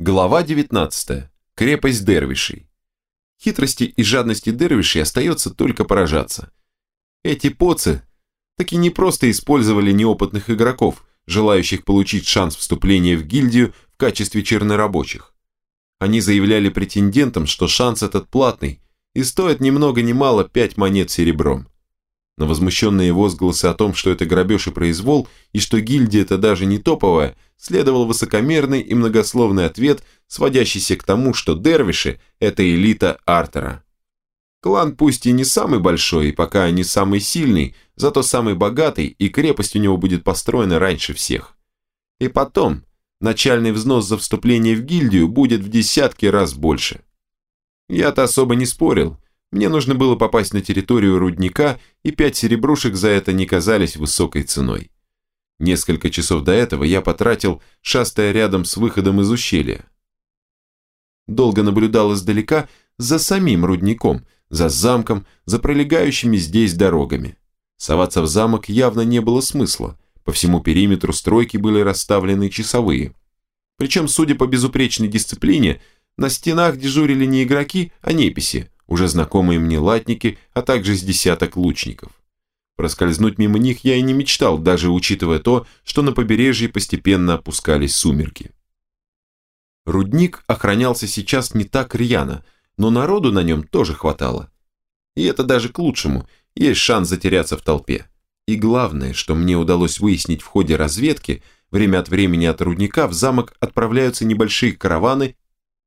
Глава 19. Крепость дервишей. Хитрости и жадности дервишей остается только поражаться. Эти поцы таки не просто использовали неопытных игроков, желающих получить шанс вступления в гильдию в качестве чернорабочих. Они заявляли претендентам, что шанс этот платный и стоит ни много ни мало 5 монет серебром. На возмущенные возгласы о том, что это грабеж и произвол, и что гильдия это даже не топовая, следовал высокомерный и многословный ответ, сводящийся к тому, что дервиши – это элита Артера. Клан пусть и не самый большой, и пока не самый сильный, зато самый богатый, и крепость у него будет построена раньше всех. И потом, начальный взнос за вступление в гильдию будет в десятки раз больше. Я-то особо не спорил, мне нужно было попасть на территорию рудника, и пять серебрушек за это не казались высокой ценой. Несколько часов до этого я потратил, шастая рядом с выходом из ущелья. Долго наблюдал издалека за самим рудником, за замком, за пролегающими здесь дорогами. Соваться в замок явно не было смысла. По всему периметру стройки были расставлены часовые. Причем, судя по безупречной дисциплине, на стенах дежурили не игроки, а неписи, уже знакомые мне латники, а также с десяток лучников. Проскользнуть мимо них я и не мечтал, даже учитывая то, что на побережье постепенно опускались сумерки. Рудник охранялся сейчас не так рьяно, но народу на нем тоже хватало. И это даже к лучшему, есть шанс затеряться в толпе. И главное, что мне удалось выяснить в ходе разведки, время от времени от рудника в замок отправляются небольшие караваны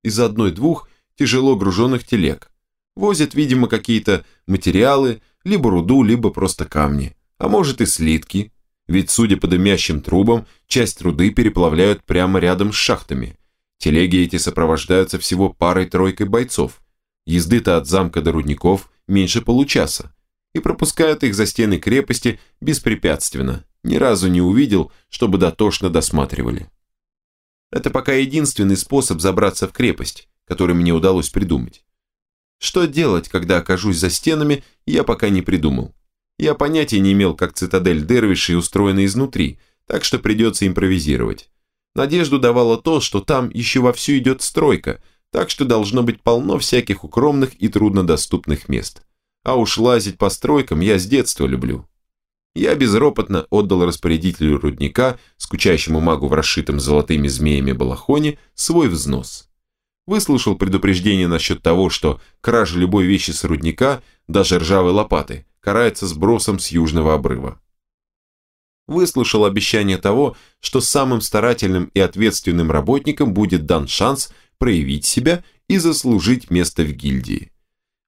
из одной-двух тяжело груженных телег, Возят, видимо, какие-то материалы, либо руду, либо просто камни, а может и слитки. Ведь, судя по дымящим трубам, часть руды переплавляют прямо рядом с шахтами. Телеги эти сопровождаются всего парой-тройкой бойцов. Езды-то от замка до рудников меньше получаса. И пропускают их за стены крепости беспрепятственно. Ни разу не увидел, чтобы дотошно досматривали. Это пока единственный способ забраться в крепость, который мне удалось придумать. Что делать, когда окажусь за стенами, я пока не придумал. Я понятия не имел, как цитадель Дервишей устроена изнутри, так что придется импровизировать. Надежду давало то, что там еще вовсю идет стройка, так что должно быть полно всяких укромных и труднодоступных мест. А уж лазить по стройкам я с детства люблю. Я безропотно отдал распорядителю рудника, скучающему магу в расшитом золотыми змеями балахоне, свой взнос выслушал предупреждение насчет того, что кража любой вещи с рудника, даже ржавой лопаты, карается сбросом с южного обрыва. Выслушал обещание того, что самым старательным и ответственным работникам будет дан шанс проявить себя и заслужить место в гильдии.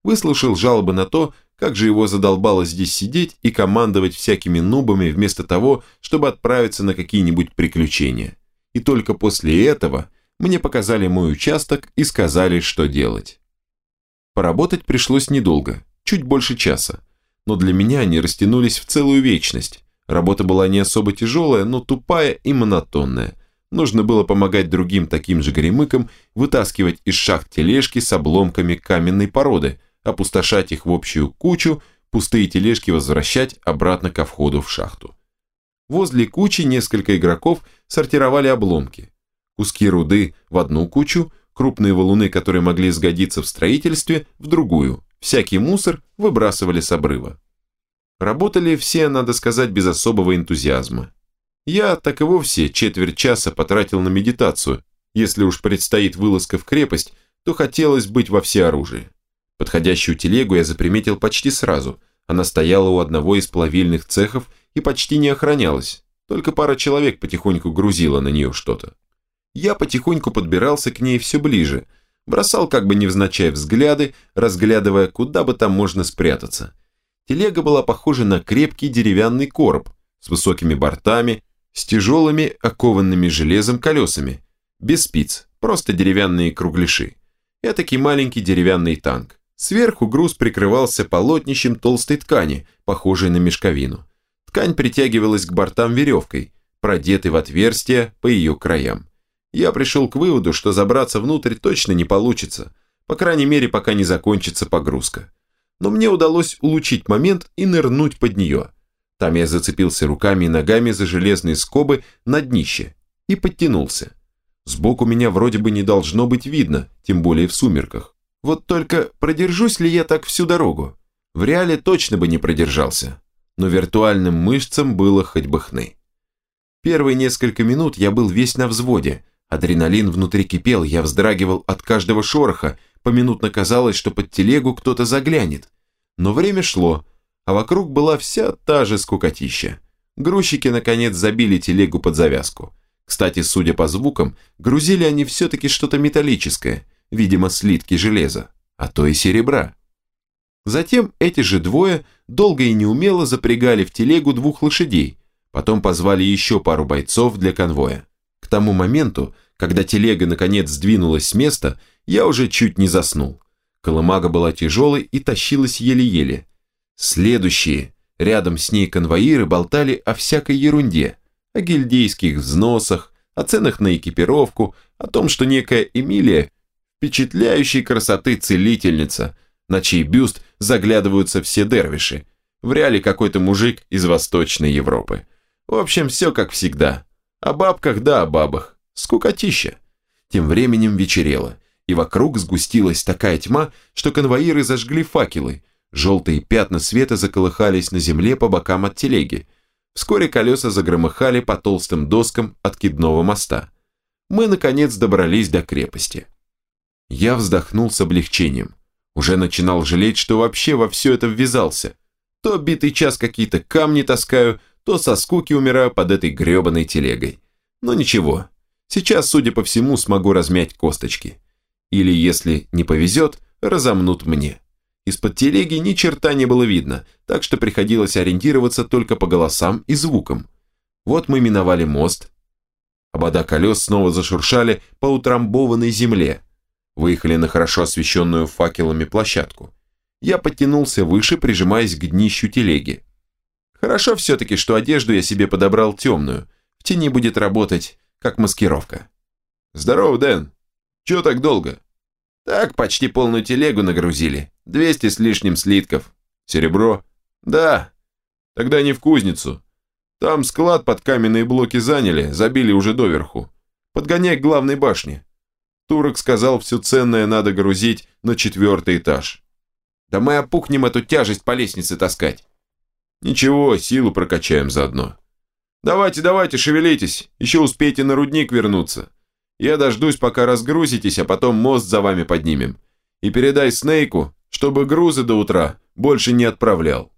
Выслушал жалобы на то, как же его задолбало здесь сидеть и командовать всякими нубами вместо того, чтобы отправиться на какие-нибудь приключения. И только после этого – мне показали мой участок и сказали, что делать. Поработать пришлось недолго, чуть больше часа, но для меня они растянулись в целую вечность. Работа была не особо тяжелая, но тупая и монотонная. Нужно было помогать другим таким же горемыкам вытаскивать из шахт тележки с обломками каменной породы, опустошать их в общую кучу, пустые тележки возвращать обратно ко входу в шахту. Возле кучи несколько игроков сортировали обломки куски руды в одну кучу, крупные валуны, которые могли сгодиться в строительстве, в другую. Всякий мусор выбрасывали с обрыва. Работали все, надо сказать, без особого энтузиазма. Я так и вовсе четверть часа потратил на медитацию. Если уж предстоит вылазка в крепость, то хотелось быть во всеоружии. Подходящую телегу я заприметил почти сразу. Она стояла у одного из плавильных цехов и почти не охранялась. Только пара человек потихоньку грузила на нее что-то я потихоньку подбирался к ней все ближе, бросал как бы невзначай взгляды, разглядывая, куда бы там можно спрятаться. Телега была похожа на крепкий деревянный короб с высокими бортами, с тяжелыми окованными железом колесами, без спиц, просто деревянные кругляши. Этакий маленький деревянный танк. Сверху груз прикрывался полотнищем толстой ткани, похожей на мешковину. Ткань притягивалась к бортам веревкой, продетой в отверстия по ее краям я пришел к выводу, что забраться внутрь точно не получится, по крайней мере, пока не закончится погрузка. Но мне удалось улучшить момент и нырнуть под нее. Там я зацепился руками и ногами за железные скобы на днище и подтянулся. Сбоку меня вроде бы не должно быть видно, тем более в сумерках. Вот только продержусь ли я так всю дорогу? В реале точно бы не продержался, но виртуальным мышцам было хоть бы хны. Первые несколько минут я был весь на взводе, адреналин внутри кипел, я вздрагивал от каждого шороха, поминутно казалось, что под телегу кто-то заглянет. Но время шло, а вокруг была вся та же скукотища. Грузчики наконец забили телегу под завязку. Кстати, судя по звукам, грузили они все-таки что-то металлическое, видимо, слитки железа, а то и серебра. Затем эти же двое долго и неумело запрягали в телегу двух лошадей, потом позвали еще пару бойцов для конвоя. К тому моменту, когда телега наконец сдвинулась с места, я уже чуть не заснул. Колымага была тяжелой и тащилась еле-еле. Следующие, рядом с ней конвоиры болтали о всякой ерунде, о гильдейских взносах, о ценах на экипировку, о том, что некая Эмилия – впечатляющей красоты целительница, на чей бюст заглядываются все дервиши, в реале какой-то мужик из Восточной Европы. В общем, все как всегда. О бабках да о бабах. Скукотища. Тем временем вечерело, и вокруг сгустилась такая тьма, что конвоиры зажгли факелы. Желтые пятна света заколыхались на земле по бокам от телеги. Вскоре колеса загромыхали по толстым доскам откидного моста. Мы, наконец, добрались до крепости. Я вздохнул с облегчением. Уже начинал жалеть, что вообще во все это ввязался. То битый час какие-то камни таскаю, то со скуки умираю под этой гребаной телегой. Но ничего, сейчас, судя по всему, смогу размять косточки. Или, если не повезет, разомнут мне. Из-под телеги ни черта не было видно, так что приходилось ориентироваться только по голосам и звукам. Вот мы миновали мост. Обода колес снова зашуршали по утрамбованной земле. Выехали на хорошо освещенную факелами площадку. Я подтянулся выше, прижимаясь к днищу телеги. Хорошо все-таки, что одежду я себе подобрал темную. В тени будет работать, как маскировка. «Здорово, Дэн. Чего так долго?» «Так, почти полную телегу нагрузили. 200 с лишним слитков. Серебро?» «Да. Тогда не в кузницу. Там склад под каменные блоки заняли, забили уже доверху. Подгоняй к главной башне». Турок сказал, все ценное надо грузить на четвертый этаж. «Да мы опухнем эту тяжесть по лестнице таскать». Ничего, силу прокачаем заодно. Давайте, давайте, шевелитесь, еще успейте на рудник вернуться. Я дождусь, пока разгрузитесь, а потом мост за вами поднимем. И передай Снейку, чтобы грузы до утра больше не отправлял.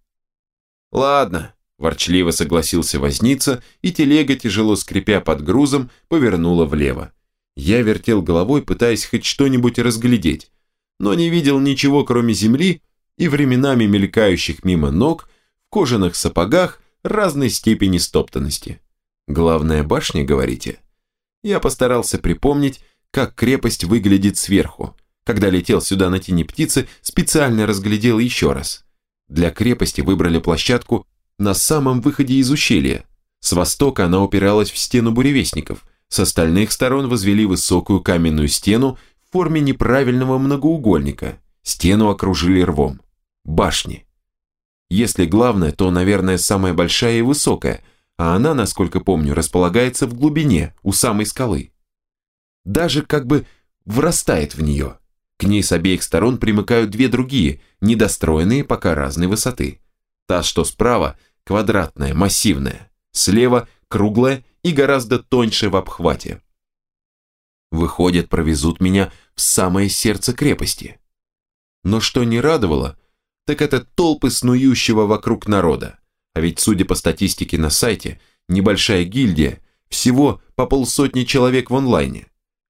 Ладно, ворчливо согласился возница, и телега, тяжело скрипя под грузом, повернула влево. Я вертел головой, пытаясь хоть что-нибудь разглядеть, но не видел ничего, кроме земли и временами мелькающих мимо ног кожаных сапогах разной степени стоптанности. Главная башня, говорите? Я постарался припомнить, как крепость выглядит сверху. Когда летел сюда на тени птицы, специально разглядел еще раз. Для крепости выбрали площадку на самом выходе из ущелья. С востока она упиралась в стену буревестников, с остальных сторон возвели высокую каменную стену в форме неправильного многоугольника. Стену окружили рвом. Башни. Если главная, то, наверное, самая большая и высокая, а она, насколько помню, располагается в глубине, у самой скалы. Даже как бы врастает в нее. К ней с обеих сторон примыкают две другие, недостроенные пока разной высоты. Та, что справа, квадратная, массивная, слева круглая и гораздо тоньше в обхвате. Выходит, провезут меня в самое сердце крепости. Но что не радовало, так это толпы снующего вокруг народа. А ведь, судя по статистике на сайте, небольшая гильдия, всего по полсотни человек в онлайне.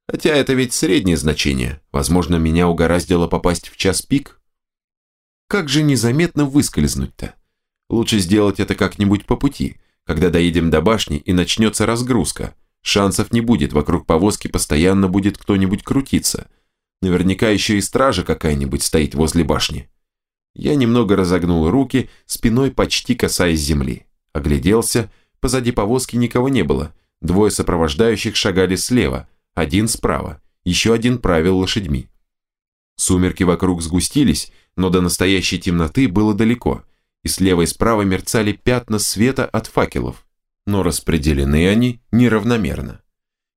Хотя это ведь среднее значение, возможно, меня угораздило попасть в час пик. Как же незаметно выскользнуть-то? Лучше сделать это как-нибудь по пути, когда доедем до башни и начнется разгрузка. Шансов не будет, вокруг повозки постоянно будет кто-нибудь крутиться. Наверняка еще и стража какая-нибудь стоит возле башни. Я немного разогнул руки, спиной почти касаясь земли. Огляделся, позади повозки никого не было. Двое сопровождающих шагали слева, один справа, еще один правил лошадьми. Сумерки вокруг сгустились, но до настоящей темноты было далеко, и слева и справа мерцали пятна света от факелов, но распределены они неравномерно.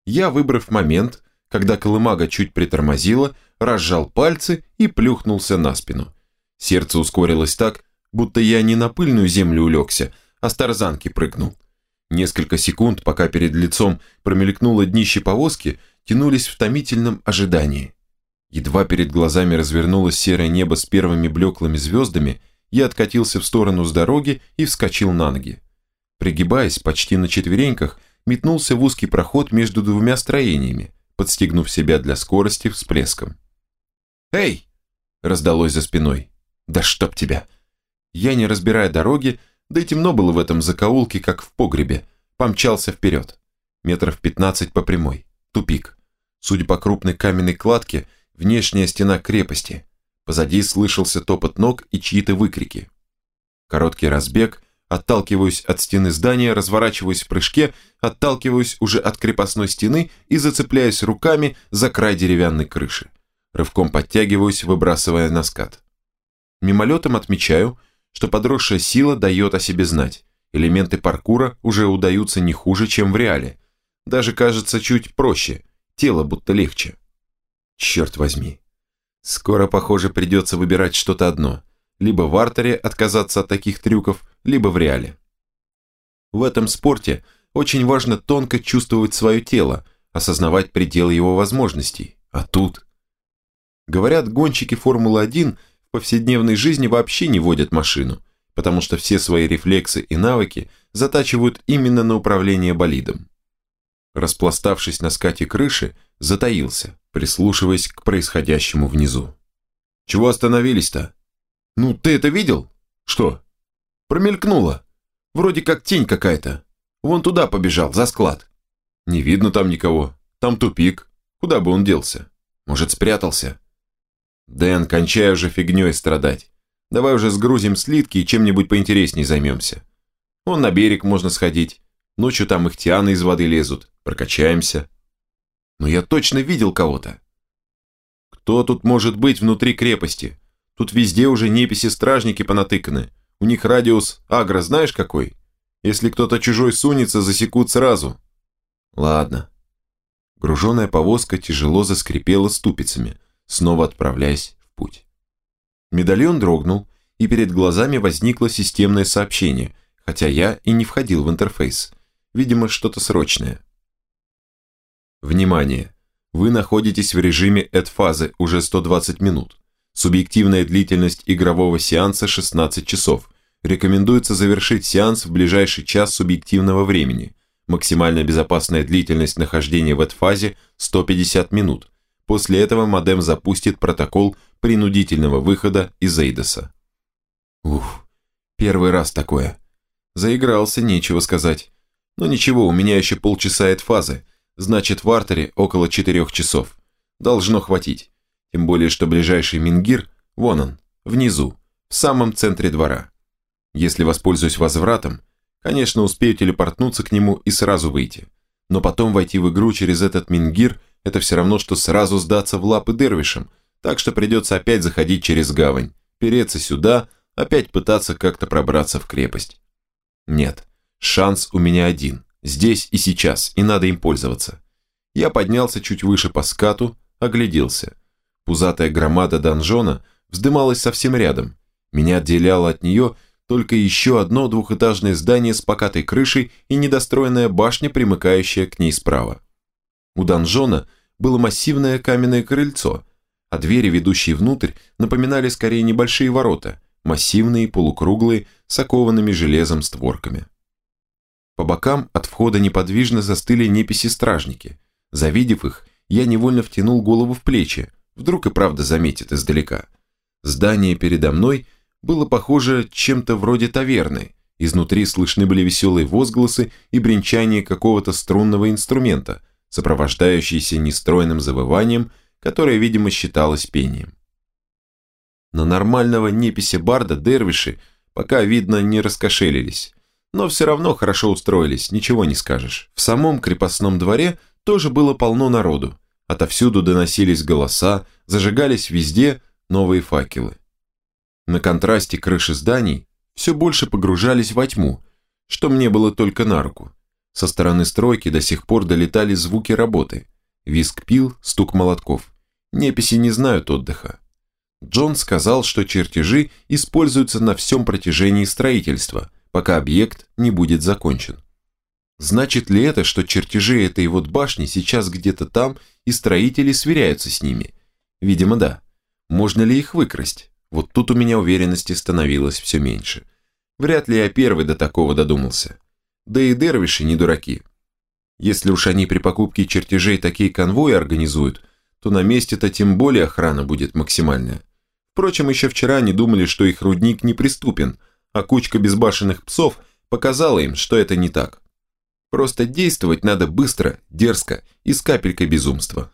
Я, выбрав момент, когда колымага чуть притормозила, разжал пальцы и плюхнулся на спину. Сердце ускорилось так, будто я не на пыльную землю улегся, а с тарзанки прыгнул. Несколько секунд, пока перед лицом промелькнуло днище повозки, тянулись в томительном ожидании. Едва перед глазами развернулось серое небо с первыми блеклыми звездами, я откатился в сторону с дороги и вскочил на ноги. Пригибаясь почти на четвереньках, метнулся в узкий проход между двумя строениями, подстегнув себя для скорости всплеском. «Эй!» – раздалось за спиной. «Да чтоб тебя!» Я, не разбирая дороги, да и темно было в этом закоулке, как в погребе, помчался вперед. Метров пятнадцать по прямой. Тупик. Судя по крупной каменной кладке, внешняя стена крепости. Позади слышался топот ног и чьи-то выкрики. Короткий разбег, отталкиваюсь от стены здания, разворачиваюсь в прыжке, отталкиваюсь уже от крепостной стены и зацепляюсь руками за край деревянной крыши. Рывком подтягиваюсь, выбрасывая на скат. Мимолетом отмечаю, что подросшая сила дает о себе знать. Элементы паркура уже удаются не хуже, чем в реале. Даже кажется чуть проще, тело будто легче. Черт возьми. Скоро, похоже, придется выбирать что-то одно. Либо в артере отказаться от таких трюков, либо в реале. В этом спорте очень важно тонко чувствовать свое тело, осознавать пределы его возможностей. А тут... Говорят, гонщики Формулы-1 в повседневной жизни вообще не водят машину, потому что все свои рефлексы и навыки затачивают именно на управление болидом. Распластавшись на скате крыши, затаился, прислушиваясь к происходящему внизу. «Чего остановились-то?» «Ну, ты это видел?» «Что?» «Промелькнуло. Вроде как тень какая-то. Вон туда побежал, за склад». «Не видно там никого. Там тупик. Куда бы он делся? Может, спрятался?» «Дэн, кончай уже фигней страдать. Давай уже сгрузим слитки и чем-нибудь поинтересней займемся. Вон на берег можно сходить. Ночью там ихтианы из воды лезут. Прокачаемся». «Но я точно видел кого-то». «Кто тут может быть внутри крепости? Тут везде уже неписи-стражники понатыканы. У них радиус агро знаешь какой? Если кто-то чужой сунется, засекут сразу». «Ладно». Груженная повозка тяжело заскрипела ступицами, снова отправляясь в путь. Медальон дрогнул, и перед глазами возникло системное сообщение, хотя я и не входил в интерфейс. Видимо, что-то срочное. Внимание! Вы находитесь в режиме эд-фазы уже 120 минут. Субъективная длительность игрового сеанса 16 часов. Рекомендуется завершить сеанс в ближайший час субъективного времени. Максимальная безопасная длительность нахождения в эд-фазе 150 минут. После этого модем запустит протокол принудительного выхода из Эйдоса. Ух, первый раз такое. Заигрался, нечего сказать. Но ничего, у меня еще полчаса от фазы, значит в артере около четырех часов. Должно хватить. Тем более, что ближайший Мингир, вон он, внизу, в самом центре двора. Если воспользуюсь возвратом, конечно, успею телепортнуться к нему и сразу выйти. Но потом войти в игру через этот Мингир – это все равно, что сразу сдаться в лапы дервишам, так что придется опять заходить через гавань, переться сюда, опять пытаться как-то пробраться в крепость. Нет, шанс у меня один, здесь и сейчас, и надо им пользоваться. Я поднялся чуть выше по скату, огляделся. Пузатая громада донжона вздымалась совсем рядом. Меня отделяло от нее только еще одно двухэтажное здание с покатой крышей и недостроенная башня, примыкающая к ней справа. У донжона было массивное каменное крыльцо, а двери, ведущие внутрь, напоминали скорее небольшие ворота, массивные, полукруглые, с окованными железом створками. По бокам от входа неподвижно застыли неписи-стражники. Завидев их, я невольно втянул голову в плечи, вдруг и правда заметит издалека. Здание передо мной было похоже чем-то вроде таверны, изнутри слышны были веселые возгласы и бренчание какого-то струнного инструмента – сопровождающийся нестройным завыванием, которое, видимо, считалось пением. На нормального неписи барда дервиши пока, видно, не раскошелились, но все равно хорошо устроились, ничего не скажешь. В самом крепостном дворе тоже было полно народу, отовсюду доносились голоса, зажигались везде новые факелы. На контрасте крыши зданий все больше погружались во тьму, что мне было только на руку. Со стороны стройки до сих пор долетали звуки работы. Виск пил, стук молотков. Неписи не знают отдыха. Джон сказал, что чертежи используются на всем протяжении строительства, пока объект не будет закончен. Значит ли это, что чертежи этой вот башни сейчас где-то там, и строители сверяются с ними? Видимо, да. Можно ли их выкрасть? Вот тут у меня уверенности становилось все меньше. Вряд ли я первый до такого додумался. Да и дервиши не дураки. Если уж они при покупке чертежей такие конвои организуют, то на месте-то тем более охрана будет максимальная. Впрочем, еще вчера они думали, что их рудник неприступен, а кучка безбашенных псов показала им, что это не так. Просто действовать надо быстро, дерзко и с капелькой безумства.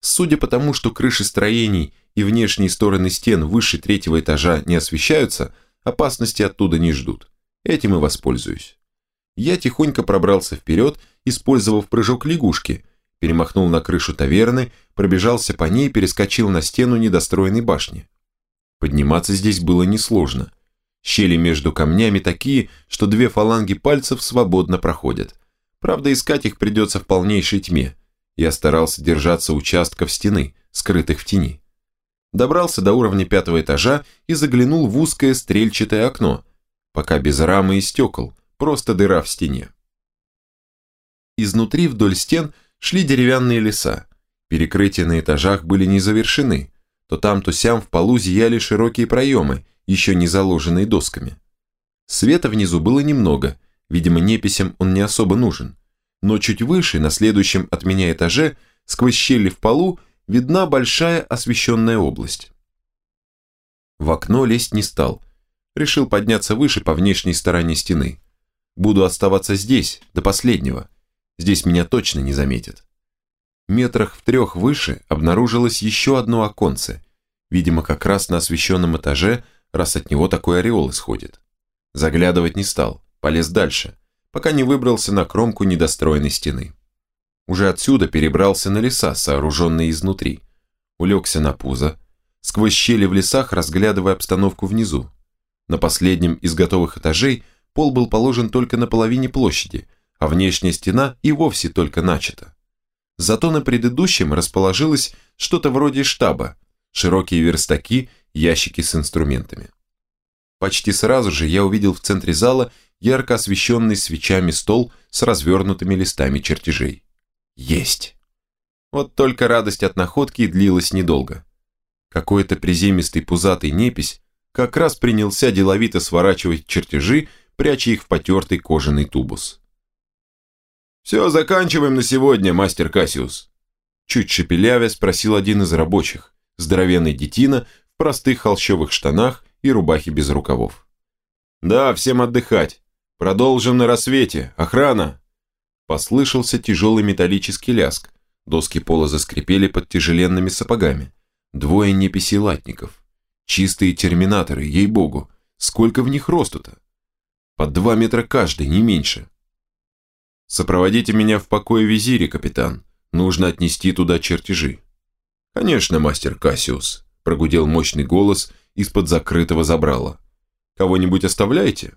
Судя по тому, что крыши строений и внешние стороны стен выше третьего этажа не освещаются, опасности оттуда не ждут. Этим и воспользуюсь. Я тихонько пробрался вперед, использовав прыжок лягушки, перемахнул на крышу таверны, пробежался по ней перескочил на стену недостроенной башни. Подниматься здесь было несложно. Щели между камнями такие, что две фаланги пальцев свободно проходят. Правда, искать их придется в полнейшей тьме. Я старался держаться участков стены, скрытых в тени. Добрался до уровня пятого этажа и заглянул в узкое стрельчатое окно, пока без рамы и стекол, просто дыра в стене. Изнутри вдоль стен шли деревянные леса. Перекрытия на этажах были не завершены. То там, то сям в полу зияли широкие проемы, еще не заложенные досками. Света внизу было немного, видимо, неписям он не особо нужен. Но чуть выше, на следующем от меня этаже, сквозь щели в полу, видна большая освещенная область. В окно лезть не стал. Решил подняться выше по внешней стороне стены. Буду оставаться здесь, до последнего. Здесь меня точно не заметят. Метрах в трех выше обнаружилось еще одно оконце. Видимо, как раз на освещенном этаже – раз от него такой ореол исходит. Заглядывать не стал, полез дальше, пока не выбрался на кромку недостроенной стены. Уже отсюда перебрался на леса, сооруженные изнутри. Улегся на пузо, сквозь щели в лесах разглядывая обстановку внизу. На последнем из готовых этажей пол был положен только на половине площади, а внешняя стена и вовсе только начата. Зато на предыдущем расположилось что-то вроде штаба, широкие верстаки ящики с инструментами. Почти сразу же я увидел в центре зала ярко освещенный свечами стол с развернутыми листами чертежей. Есть! Вот только радость от находки длилась недолго. Какой-то приземистый пузатый непись как раз принялся деловито сворачивать чертежи, пряча их в потертый кожаный тубус. «Все, заканчиваем на сегодня, мастер Кассиус», чуть шепелявя спросил один из рабочих, здоровенный детина простых холщовых штанах и рубахе без рукавов. «Да, всем отдыхать. Продолжим на рассвете. Охрана!» Послышался тяжелый металлический ляск. Доски пола заскрипели под тяжеленными сапогами. Двое неписей латников. Чистые терминаторы, ей-богу. Сколько в них росту-то? Под два метра каждый, не меньше. «Сопроводите меня в покое визире, капитан. Нужно отнести туда чертежи». «Конечно, мастер Кассиус», прогудел мощный голос из-под закрытого забрала. «Кого-нибудь оставляете?»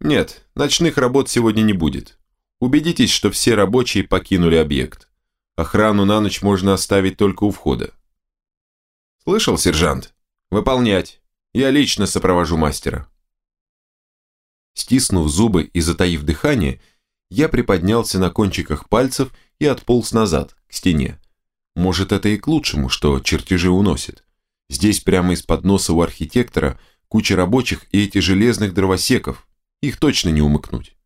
«Нет, ночных работ сегодня не будет. Убедитесь, что все рабочие покинули объект. Охрану на ночь можно оставить только у входа». «Слышал, сержант? Выполнять. Я лично сопровожу мастера». Стиснув зубы и затаив дыхание, я приподнялся на кончиках пальцев и отполз назад, к стене. Может, это и к лучшему, что чертежи уносит. Здесь прямо из-под носа у архитектора куча рабочих и эти железных дровосеков. Их точно не умыкнуть.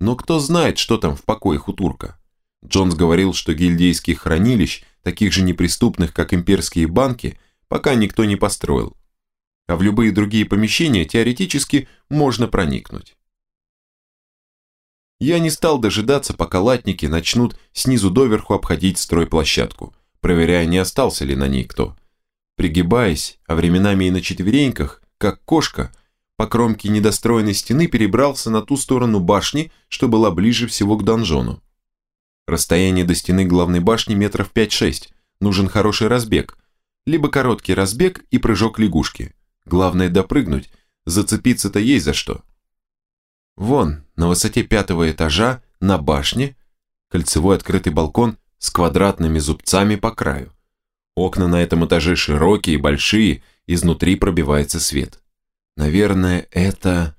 Но кто знает, что там в покоях у турка. Джонс говорил, что гильдейских хранилищ, таких же неприступных, как имперские банки, пока никто не построил. А в любые другие помещения теоретически можно проникнуть. Я не стал дожидаться, пока латники начнут снизу доверху обходить стройплощадку проверяя, не остался ли на ней кто. Пригибаясь, а временами и на четвереньках, как кошка, по кромке недостроенной стены перебрался на ту сторону башни, что была ближе всего к донжону. Расстояние до стены главной башни метров 5-6, нужен хороший разбег, либо короткий разбег и прыжок лягушки. Главное допрыгнуть, зацепиться-то есть за что. Вон, на высоте пятого этажа, на башне, кольцевой открытый балкон с квадратными зубцами по краю. Окна на этом этаже широкие, большие, изнутри пробивается свет. Наверное, это...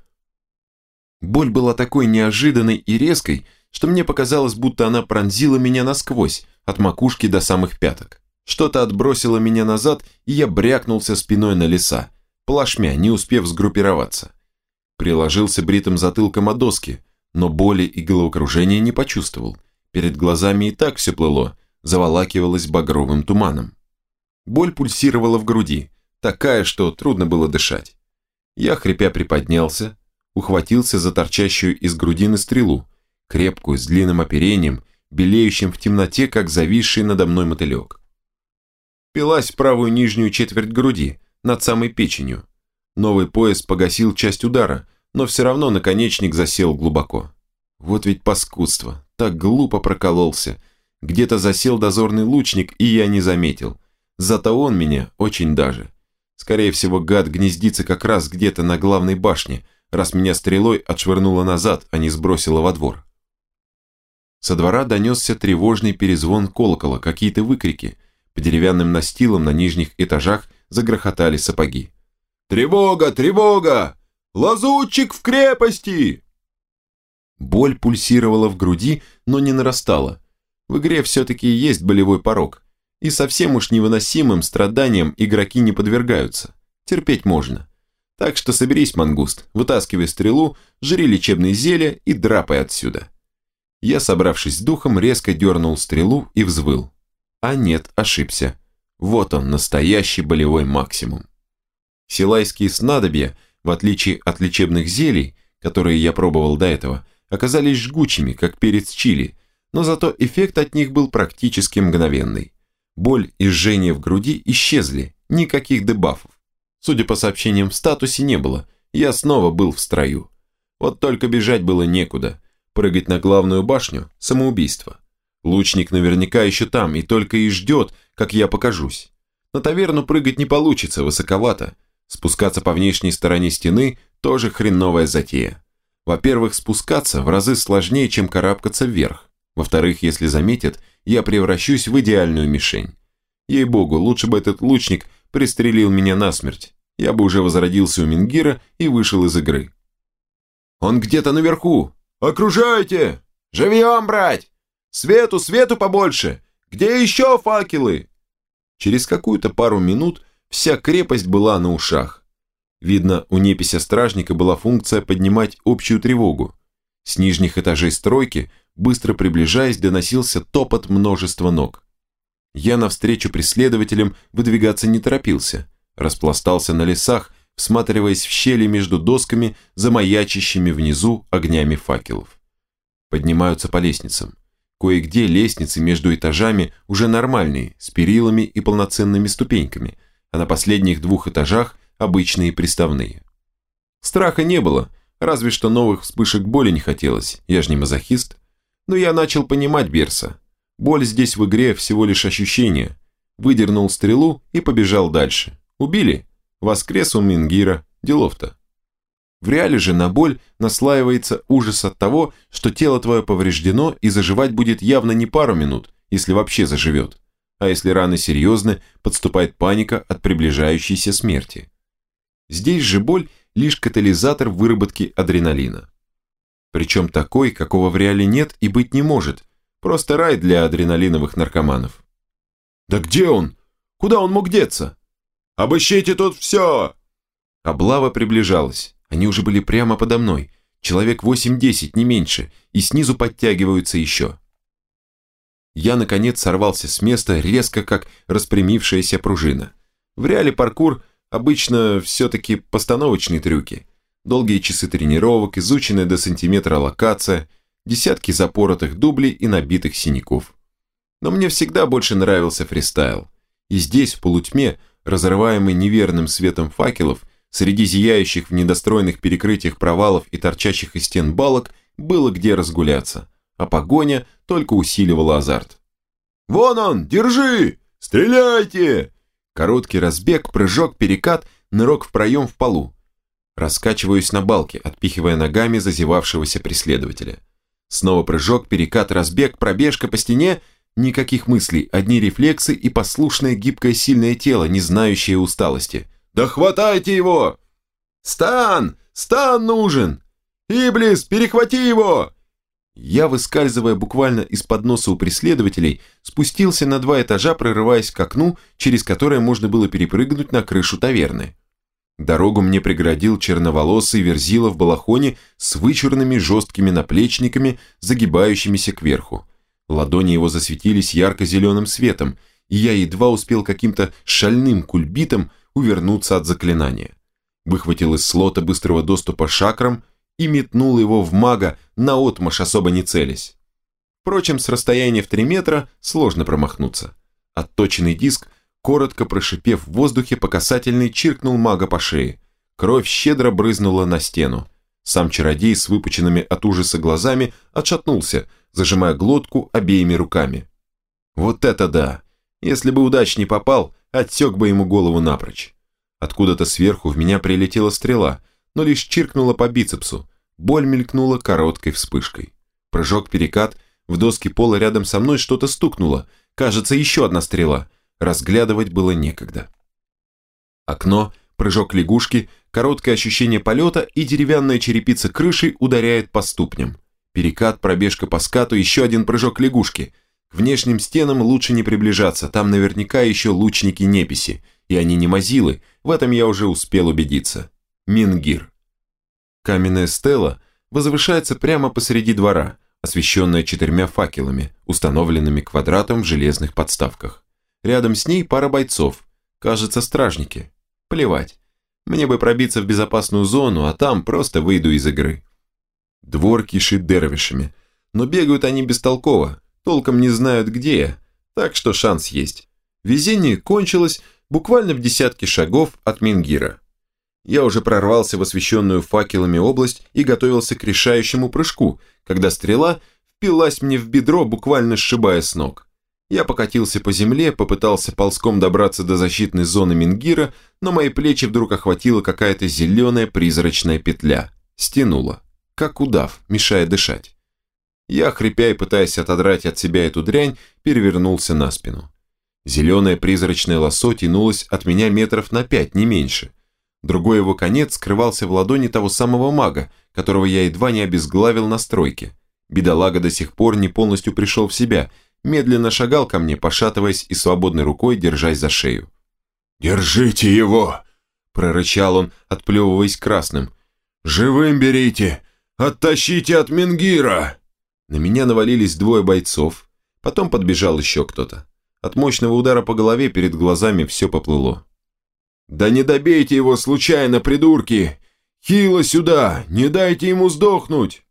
Боль была такой неожиданной и резкой, что мне показалось, будто она пронзила меня насквозь, от макушки до самых пяток. Что-то отбросило меня назад, и я брякнулся спиной на леса, плашмя, не успев сгруппироваться. Приложился бритым затылком о доски, но боли и головокружения не почувствовал. Перед глазами и так все плыло, заволакивалось багровым туманом. Боль пульсировала в груди, такая, что трудно было дышать. Я, хрипя, приподнялся, ухватился за торчащую из грудины стрелу, крепкую, с длинным оперением, белеющим в темноте, как зависший надо мной мотылек. Пилась в правую нижнюю четверть груди, над самой печенью. Новый пояс погасил часть удара, но все равно наконечник засел глубоко. Вот ведь паскудство, так глупо прокололся. Где-то засел дозорный лучник, и я не заметил. Зато он меня очень даже. Скорее всего, гад гнездится как раз где-то на главной башне, раз меня стрелой отшвырнуло назад, а не сбросило во двор. Со двора донесся тревожный перезвон колокола, какие-то выкрики. По деревянным настилам на нижних этажах загрохотали сапоги. «Тревога! Тревога! Лазутчик в крепости!» Боль пульсировала в груди, но не нарастала. В игре все-таки есть болевой порог. И совсем уж невыносимым страданиям игроки не подвергаются. Терпеть можно. Так что соберись, мангуст, вытаскивай стрелу, жри лечебные зелья и драпай отсюда. Я, собравшись с духом, резко дернул стрелу и взвыл. А нет, ошибся. Вот он, настоящий болевой максимум. Силайские снадобья, в отличие от лечебных зелий, которые я пробовал до этого, оказались жгучими, как перец чили, но зато эффект от них был практически мгновенный. Боль и жжение в груди исчезли, никаких дебафов. Судя по сообщениям в статусе не было, я снова был в строю. Вот только бежать было некуда. Прыгать на главную башню – самоубийство. Лучник наверняка еще там и только и ждет, как я покажусь. На таверну прыгать не получится, высоковато. Спускаться по внешней стороне стены – тоже хреновая затея. Во-первых, спускаться в разы сложнее, чем карабкаться вверх. Во-вторых, если заметят, я превращусь в идеальную мишень. Ей-богу, лучше бы этот лучник пристрелил меня насмерть. Я бы уже возродился у Мингира и вышел из игры. «Он где-то наверху! Окружайте! Живьем брать! Свету, свету побольше! Где еще факелы?» Через какую-то пару минут вся крепость была на ушах. Видно, у непися стражника была функция поднимать общую тревогу. С нижних этажей стройки быстро приближаясь, доносился топот множества ног. Я навстречу преследователям выдвигаться не торопился, распластался на лесах, всматриваясь в щели между досками, замаячащими внизу огнями факелов. Поднимаются по лестницам. Кое-где лестницы между этажами уже нормальные, с перилами и полноценными ступеньками, а на последних двух этажах обычные приставные. Страха не было, разве что новых вспышек боли не хотелось, я же не мазохист. Но я начал понимать Берса. Боль здесь в игре всего лишь ощущение. Выдернул стрелу и побежал дальше. Убили? Воскрес у Мингира. Делов-то. В реале же на боль наслаивается ужас от того, что тело твое повреждено и заживать будет явно не пару минут, если вообще заживет. А если раны серьезны, подступает паника от приближающейся смерти. Здесь же боль лишь катализатор выработки адреналина. Причем такой, какого в реале нет и быть не может. Просто рай для адреналиновых наркоманов. «Да где он? Куда он мог деться?» «Обыщите тут все!» Облава приближалась. Они уже были прямо подо мной. Человек 8-10, не меньше, и снизу подтягиваются еще. Я, наконец, сорвался с места, резко как распрямившаяся пружина. В реале паркур обычно все-таки постановочные трюки – долгие часы тренировок, изученная до сантиметра локация, десятки запоротых дублей и набитых синяков. Но мне всегда больше нравился фристайл. И здесь, в полутьме, разрываемый неверным светом факелов, среди зияющих в недостроенных перекрытиях провалов и торчащих из стен балок, было где разгуляться, а погоня только усиливала азарт. «Вон он! Держи! Стреляйте!» Короткий разбег, прыжок, перекат, нырок в проем в полу. Раскачиваюсь на балке, отпихивая ногами зазевавшегося преследователя. Снова прыжок, перекат, разбег, пробежка по стене. Никаких мыслей, одни рефлексы и послушное гибкое сильное тело, не знающее усталости. «Да хватайте его!» «Стан! Стан нужен! Иблис, перехвати его!» Я, выскальзывая буквально из-под носа у преследователей, спустился на два этажа, прорываясь к окну, через которое можно было перепрыгнуть на крышу таверны. Дорогу мне преградил черноволосый верзила в балахоне с вычурными жесткими наплечниками, загибающимися кверху. Ладони его засветились ярко-зеленым светом, и я едва успел каким-то шальным кульбитом увернуться от заклинания. Выхватил из слота быстрого доступа шакрам и метнул его в мага, наотмашь особо не целясь. Впрочем, с расстояния в 3 метра сложно промахнуться. Отточенный диск, коротко прошипев в воздухе, по касательной чиркнул мага по шее. Кровь щедро брызнула на стену. Сам чародей с выпученными от ужаса глазами отшатнулся, зажимая глотку обеими руками. Вот это да! Если бы удач не попал, отсек бы ему голову напрочь. Откуда-то сверху в меня прилетела стрела, но лишь чиркнула по бицепсу. Боль мелькнула короткой вспышкой. Прыжок-перекат, в доске пола рядом со мной что-то стукнуло. Кажется, еще одна стрела. Разглядывать было некогда. Окно, прыжок лягушки, короткое ощущение полета и деревянная черепица крыши ударяет по ступням. Перекат, пробежка по скату, еще один прыжок лягушки. К внешним стенам лучше не приближаться, там наверняка еще лучники-неписи. И они не мазилы, в этом я уже успел убедиться. Мингир. Каменная стела возвышается прямо посреди двора, освещенная четырьмя факелами, установленными квадратом в железных подставках. Рядом с ней пара бойцов, кажется, стражники. Плевать. Мне бы пробиться в безопасную зону, а там просто выйду из игры. Двор кишит дервишами, но бегают они бестолково, толком не знают где я, так что шанс есть. Везение кончилось буквально в десятке шагов от Мингира. Я уже прорвался в освещенную факелами область и готовился к решающему прыжку, когда стрела впилась мне в бедро, буквально сшибая с ног. Я покатился по земле, попытался ползком добраться до защитной зоны Мингира, но мои плечи вдруг охватила какая-то зеленая призрачная петля. Стянула, как удав, мешая дышать. Я, хрипя и пытаясь отодрать от себя эту дрянь, перевернулся на спину. Зеленое призрачное лосо тянулось от меня метров на пять, не меньше. Другой его конец скрывался в ладони того самого мага, которого я едва не обезглавил на стройке. Бедолага до сих пор не полностью пришел в себя, медленно шагал ко мне, пошатываясь и свободной рукой держась за шею. «Держите его!» – прорычал он, отплевываясь красным. «Живым берите! Оттащите от Менгира!» На меня навалились двое бойцов, потом подбежал еще кто-то. От мощного удара по голове перед глазами все поплыло. «Да не добейте его случайно, придурки! Хило сюда! Не дайте ему сдохнуть!»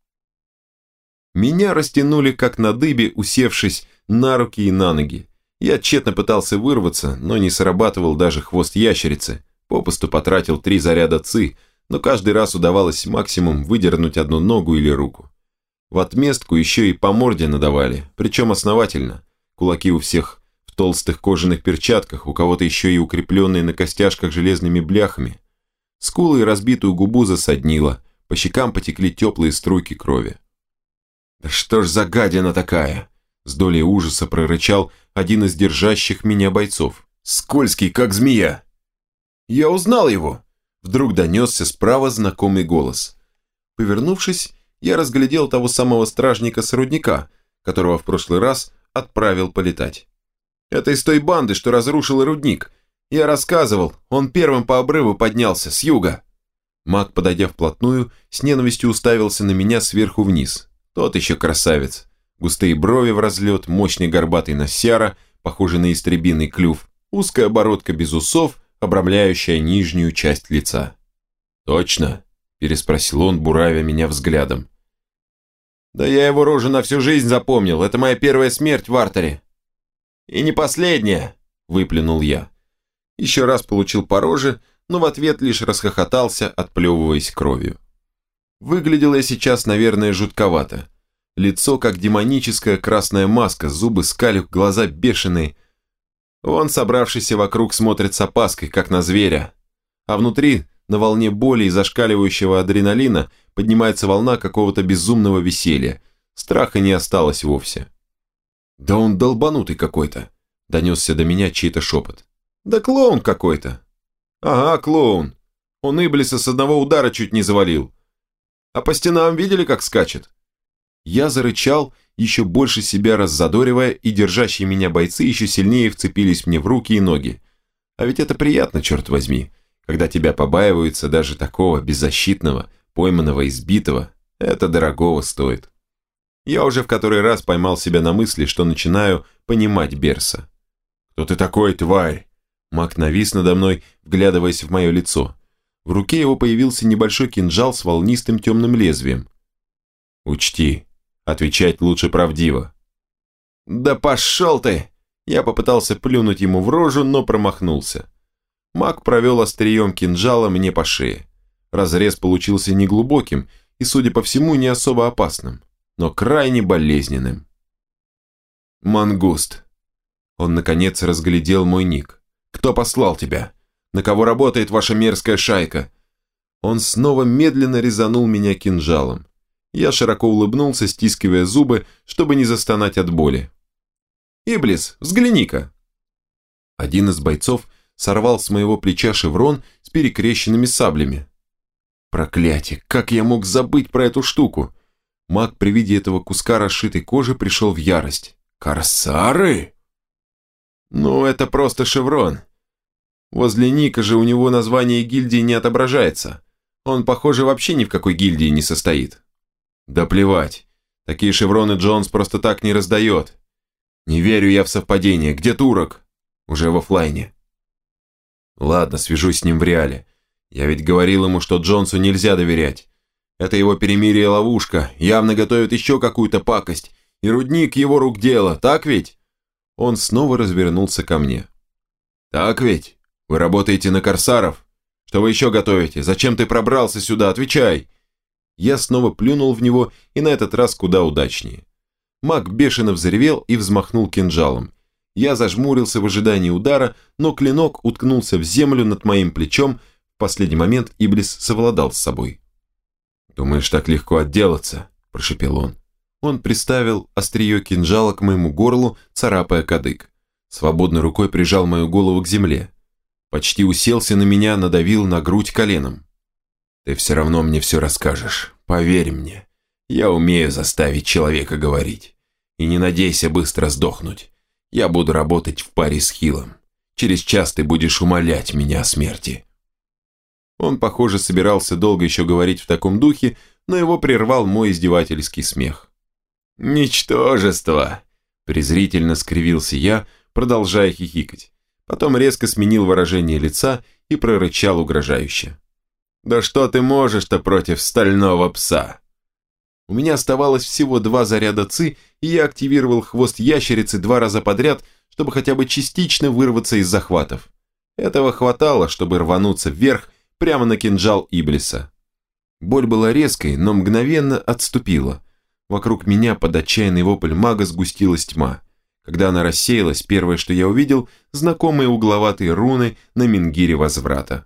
Меня растянули, как на дыбе, усевшись на руки и на ноги. Я тщетно пытался вырваться, но не срабатывал даже хвост ящерицы. Попусту потратил три заряда ци, но каждый раз удавалось максимум выдернуть одну ногу или руку. В отместку еще и по морде надавали, причем основательно. Кулаки у всех толстых кожаных перчатках, у кого-то еще и укрепленные на костяшках железными бляхами. Скулы и разбитую губу засаднило, по щекам потекли теплые струйки крови. «Да что ж за гадина такая?» С долей ужаса прорычал один из держащих меня бойцов. «Скользкий, как змея!» «Я узнал его!» Вдруг донесся справа знакомый голос. Повернувшись, я разглядел того самого стражника с рудника, которого в прошлый раз отправил полетать. Это из той банды, что разрушила рудник. Я рассказывал, он первым по обрыву поднялся, с юга. Маг, подойдя вплотную, с ненавистью уставился на меня сверху вниз. Тот еще красавец. Густые брови в разлет, мощный горбатый носяра, похожий на истребиный клюв, узкая бородка без усов, обрамляющая нижнюю часть лица. «Точно?» – переспросил он, буравя меня взглядом. «Да я его рожу на всю жизнь запомнил, это моя первая смерть в артере. «И не последняя!» – выплюнул я. Еще раз получил по роже, но в ответ лишь расхохотался, отплевываясь кровью. Выглядел я сейчас, наверное, жутковато. Лицо, как демоническая красная маска, зубы скалив, глаза бешеные. Он, собравшийся вокруг, смотрит с опаской, как на зверя. А внутри на волне боли и зашкаливающего адреналина поднимается волна какого-то безумного веселья. Страха не осталось вовсе. «Да он долбанутый какой-то», – донесся до меня чей-то шепот. «Да клоун какой-то». «Ага, клоун. Он Иблиса с одного удара чуть не завалил. А по стенам видели, как скачет?» Я зарычал, еще больше себя раззадоривая, и держащие меня бойцы еще сильнее вцепились мне в руки и ноги. А ведь это приятно, черт возьми, когда тебя побаиваются даже такого беззащитного, пойманного, избитого. Это дорогого стоит. Я уже в который раз поймал себя на мысли, что начинаю понимать Берса. «Кто ты такой, тварь?» Мак навис надо мной, вглядываясь в мое лицо. В руке его появился небольшой кинжал с волнистым темным лезвием. «Учти, отвечать лучше правдиво». «Да пошел ты!» Я попытался плюнуть ему в рожу, но промахнулся. Маг провел острием кинжала мне по шее. Разрез получился неглубоким и, судя по всему, не особо опасным но крайне болезненным. «Мангуст». Он, наконец, разглядел мой ник. «Кто послал тебя? На кого работает ваша мерзкая шайка?» Он снова медленно резанул меня кинжалом. Я широко улыбнулся, стискивая зубы, чтобы не застонать от боли. «Иблис, взгляни-ка!» Один из бойцов сорвал с моего плеча шеврон с перекрещенными саблями. Проклятие, как я мог забыть про эту штуку? Маг при виде этого куска расшитой кожи пришел в ярость. «Корсары?» «Ну, это просто шеврон. Возле Ника же у него название гильдии не отображается. Он, похоже, вообще ни в какой гильдии не состоит». «Да плевать. Такие шевроны Джонс просто так не раздает. Не верю я в совпадение. Где турок?» «Уже в офлайне». «Ладно, свяжусь с ним в реале. Я ведь говорил ему, что Джонсу нельзя доверять. Это его перемирие ловушка, явно готовит еще какую-то пакость, и рудник его рук дело, так ведь? Он снова развернулся ко мне. Так ведь? Вы работаете на корсаров? Что вы еще готовите? Зачем ты пробрался сюда? Отвечай!» Я снова плюнул в него, и на этот раз куда удачнее. Маг бешено взревел и взмахнул кинжалом. Я зажмурился в ожидании удара, но клинок уткнулся в землю над моим плечом. В последний момент Иблис совладал с собой. «Думаешь, так легко отделаться?» – прошепел он. Он приставил острие кинжала к моему горлу, царапая кадык. Свободной рукой прижал мою голову к земле. Почти уселся на меня, надавил на грудь коленом. «Ты все равно мне все расскажешь, поверь мне. Я умею заставить человека говорить. И не надейся быстро сдохнуть. Я буду работать в паре с Хилом. Через час ты будешь умолять меня о смерти. Он, похоже, собирался долго еще говорить в таком духе, но его прервал мой издевательский смех. «Ничтожество!» – презрительно скривился я, продолжая хихикать. Потом резко сменил выражение лица и прорычал угрожающе. «Да что ты можешь-то против стального пса?» У меня оставалось всего два заряда ЦИ, и я активировал хвост ящерицы два раза подряд, чтобы хотя бы частично вырваться из захватов. Этого хватало, чтобы рвануться вверх прямо на кинжал Иблиса. Боль была резкой, но мгновенно отступила. Вокруг меня под отчаянный вопль мага сгустилась тьма. Когда она рассеялась, первое, что я увидел, знакомые угловатые руны на мингире возврата.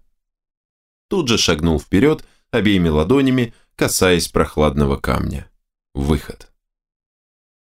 Тут же шагнул вперед, обеими ладонями, касаясь прохладного камня. Выход.